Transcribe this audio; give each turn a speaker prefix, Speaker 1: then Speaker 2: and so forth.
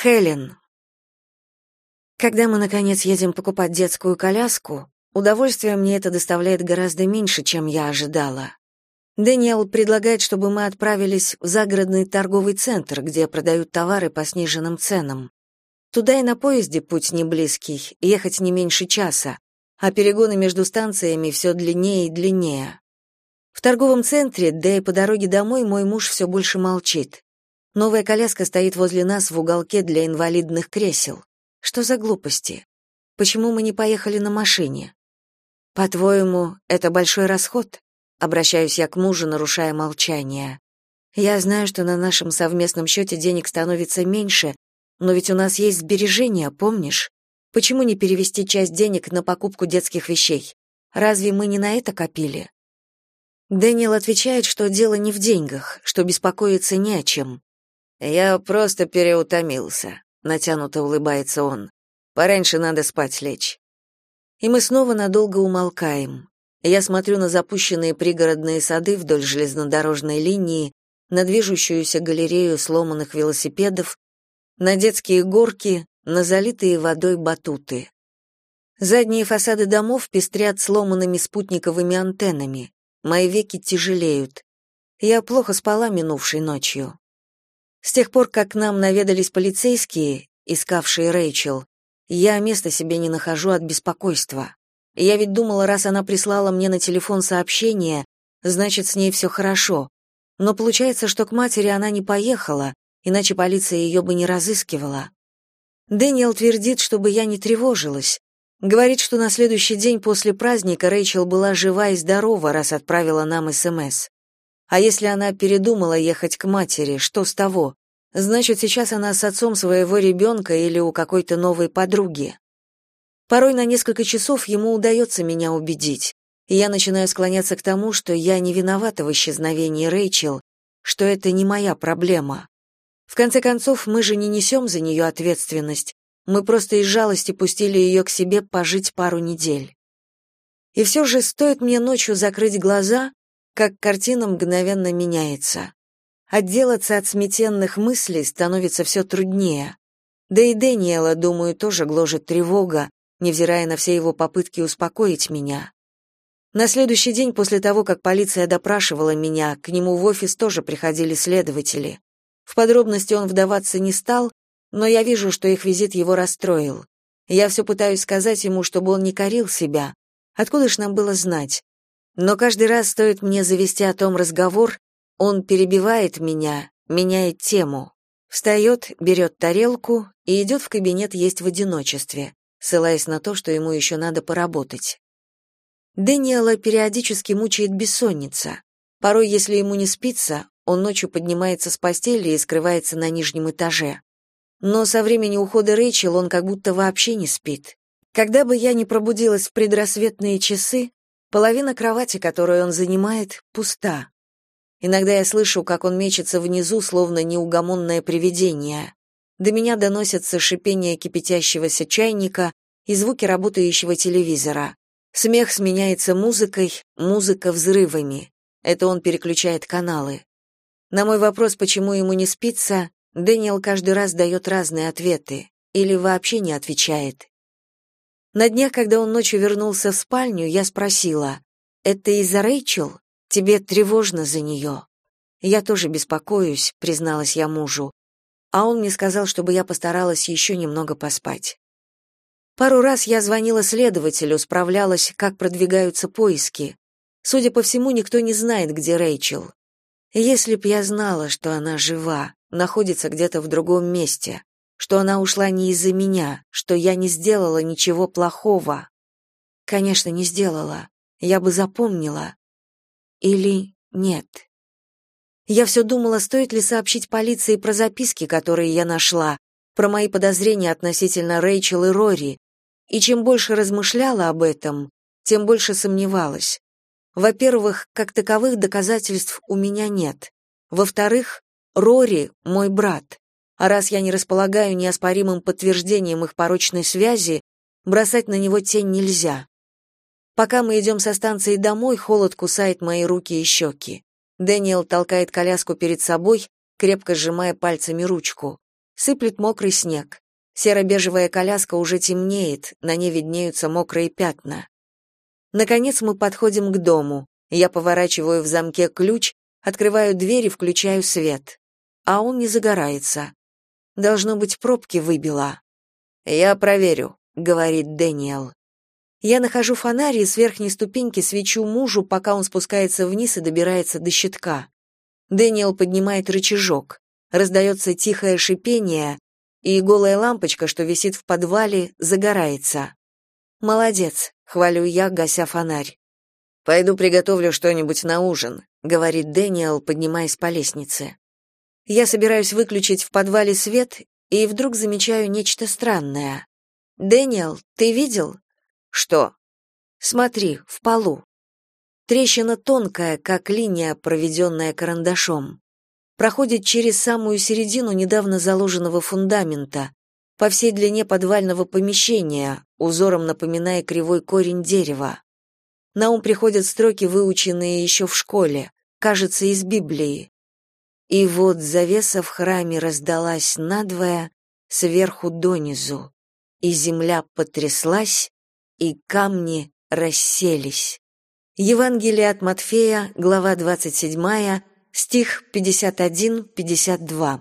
Speaker 1: Хелен. Когда мы, наконец, едем покупать детскую коляску, удовольствие мне это доставляет гораздо меньше, чем я ожидала. Дэниел предлагает, чтобы мы отправились в загородный торговый центр, где продают товары по сниженным ценам. Туда и на поезде путь не близкий, ехать не меньше часа, а перегоны между станциями все длиннее и длиннее. В торговом центре, да и по дороге домой мой муж все больше молчит. Новая коляска стоит возле нас в уголке для инвалидных кресел. Что за глупости? Почему мы не поехали на машине? По-твоему, это большой расход? Обращаюсь я к мужу, нарушая молчание. Я знаю, что на нашем совместном счете денег становится меньше, но ведь у нас есть сбережения, помнишь? Почему не перевести часть денег на покупку детских вещей? Разве мы не на это копили? Дэниел отвечает, что дело не в деньгах, что беспокоиться не о чем.
Speaker 2: Я просто переутомился, натянуто улыбается он. Пораньше надо спать лечь.
Speaker 1: И мы снова надолго умолкаем. Я смотрю на запущенные пригородные сады вдоль железнодорожной линии, на движущуюся галерею сломанных велосипедов, на детские горки, на залитые водой батуты. Задние фасады домов пестрят сломанными спутниковыми антеннами. Мои веки тяжелеют. Я плохо спала минувшей ночью. С тех пор, как нам наведались полицейские, искавшие Рэйчел, я места себе не нахожу от беспокойства. Я ведь думала, раз она прислала мне на телефон сообщение, значит, с ней все хорошо. Но получается, что к матери она не поехала, иначе полиция ее бы не разыскивала. Дэниел твердит, чтобы я не тревожилась. Говорит, что на следующий день после праздника Рэйчел была жива и здорова, раз отправила нам СМС. А если она передумала ехать к матери, что с того? Значит, сейчас она с отцом своего ребенка или у какой-то новой подруги. Порой на несколько часов ему удается меня убедить, и я начинаю склоняться к тому, что я не виновата в исчезновении Рэйчел, что это не моя проблема. В конце концов, мы же не несем за нее ответственность, мы просто из жалости пустили ее к себе пожить пару недель. И все же стоит мне ночью закрыть глаза, как картина мгновенно меняется. Отделаться от сметенных мыслей становится все труднее. Да и Дэниела, думаю, тоже гложет тревога, невзирая на все его попытки успокоить меня. На следующий день после того, как полиция допрашивала меня, к нему в офис тоже приходили следователи. В подробности он вдаваться не стал, но я вижу, что их визит его расстроил. Я все пытаюсь сказать ему, чтобы он не корил себя. Откуда ж нам было знать? Но каждый раз стоит мне завести о том разговор, он перебивает меня, меняет тему. Встает, берет тарелку и идет в кабинет есть в одиночестве, ссылаясь на то, что ему еще надо поработать. Дэниела периодически мучает бессонница. Порой, если ему не спится, он ночью поднимается с постели и скрывается на нижнем этаже. Но со времени ухода Рэйчел он как будто вообще не спит. Когда бы я не пробудилась в предрассветные часы, Половина кровати, которую он занимает, пуста. Иногда я слышу, как он мечется внизу, словно неугомонное привидение. До меня доносятся шипение кипятящегося чайника и звуки работающего телевизора. Смех сменяется музыкой, музыка взрывами. Это он переключает каналы. На мой вопрос, почему ему не спится, Дэниел каждый раз дает разные ответы или вообще не отвечает. На днях, когда он ночью вернулся в спальню, я спросила, «Это из-за Рэйчел? Тебе тревожно за нее?» «Я тоже беспокоюсь», — призналась я мужу. А он мне сказал, чтобы я постаралась еще немного поспать. Пару раз я звонила следователю, справлялась, как продвигаются поиски. Судя по всему, никто не знает, где Рэйчел. Если б я знала, что она жива, находится где-то в другом месте, что она ушла не из-за меня, что я не сделала ничего плохого. Конечно, не сделала. Я бы запомнила. Или нет. Я все думала, стоит ли сообщить полиции про записки, которые я нашла, про мои подозрения относительно Рэйчел и Рори. И чем больше размышляла об этом, тем больше сомневалась. Во-первых, как таковых доказательств у меня нет. Во-вторых, Рори — мой брат. А раз я не располагаю неоспоримым подтверждением их порочной связи, бросать на него тень нельзя. Пока мы идем со станции домой, холод кусает мои руки и щеки. Дэниел толкает коляску перед собой, крепко сжимая пальцами ручку. Сыплет мокрый снег. Серо-бежевая коляска уже темнеет, на ней виднеются мокрые пятна. Наконец мы подходим к дому. Я поворачиваю в замке ключ, открываю дверь и включаю свет. А он не загорается. Должно быть, пробки выбило. «Я проверю», — говорит Дэниел. Я нахожу фонарь и с верхней ступеньки свечу мужу, пока он спускается вниз и добирается до щитка. Дэниел поднимает рычажок. Раздается тихое шипение, и голая лампочка, что висит в подвале, загорается. «Молодец», — хвалю я, гася фонарь.
Speaker 2: «Пойду приготовлю что-нибудь на ужин», —
Speaker 1: говорит Дэниел, поднимаясь по лестнице. Я собираюсь выключить в подвале свет, и вдруг замечаю нечто странное. «Дэниел, ты видел?»
Speaker 2: Что?
Speaker 1: Смотри, в полу. Трещина тонкая, как линия, проведенная карандашом. Проходит через самую середину недавно заложенного фундамента, по всей длине подвального помещения, узором напоминая кривой корень дерева. На ум приходят строки, выученные еще в школе, кажется, из Библии. И вот завеса в храме раздалась надвое, сверху донизу, и земля потряслась, и камни расселись. Евангелие от Матфея, глава 27, стих 51-52.